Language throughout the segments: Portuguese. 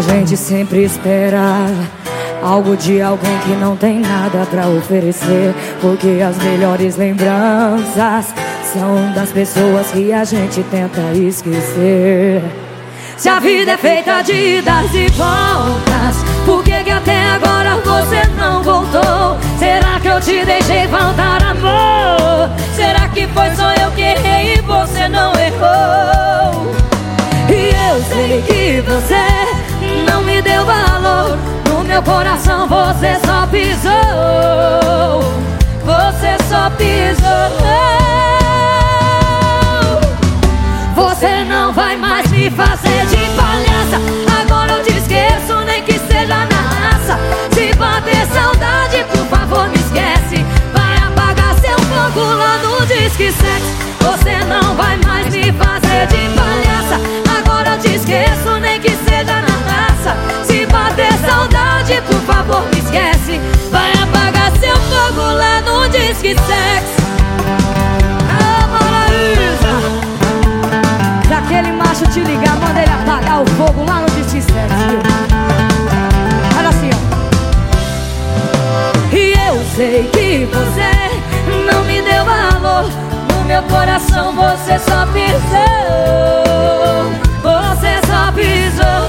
gente sempre espera algo de alguém que não tem nada pra oferecer. Porque as melhores lembranças são das pessoas que a gente tenta esquecer. Se a vida é feita de idas e voltas, por que, que até agora você não voltou? Será que eu te deixei faltar amor? Será que foi só eu que errei e você não errou? E eu sei que você meu coração você só pisou. Você só pisou. Você não vai mais me fazer de palhaça. Agora eu te esqueço, nem que seja na raça. Se bater saudade, por favor, me esquece. Vai apagar seu fogo lá no Disque Sexo. Você não vai mais me fazer de palhaça. Sei que você não me deu valor. No meu coração você só pisou. Você só pisou.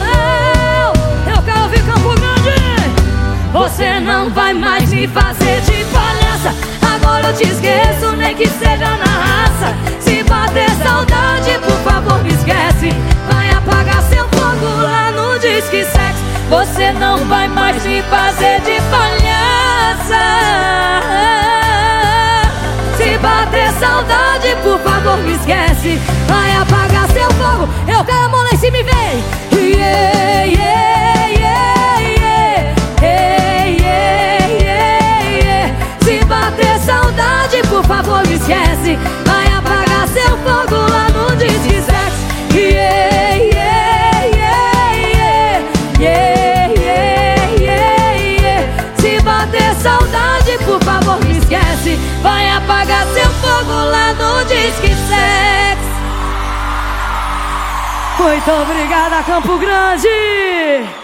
Eu quero ouvir Campo Grande. Você não vai mais me fazer de palhaça. Agora eu te esqueço, nem que seja na raça. Se bater saudade, por favor, me esquece Vai apagar seu fogo lá no Disque Sex Você não vai mais me fazer de palhaça Se bater saudade, por favor, me esquece. Vai apagar seu fogo Eu quero a mão lá em cima e vem yeah, yeah. Se bater saudade, por favor, me esquece esquece Vai apagar seu fogo lá no Disque Sex Muito obrigada, Campo Grande!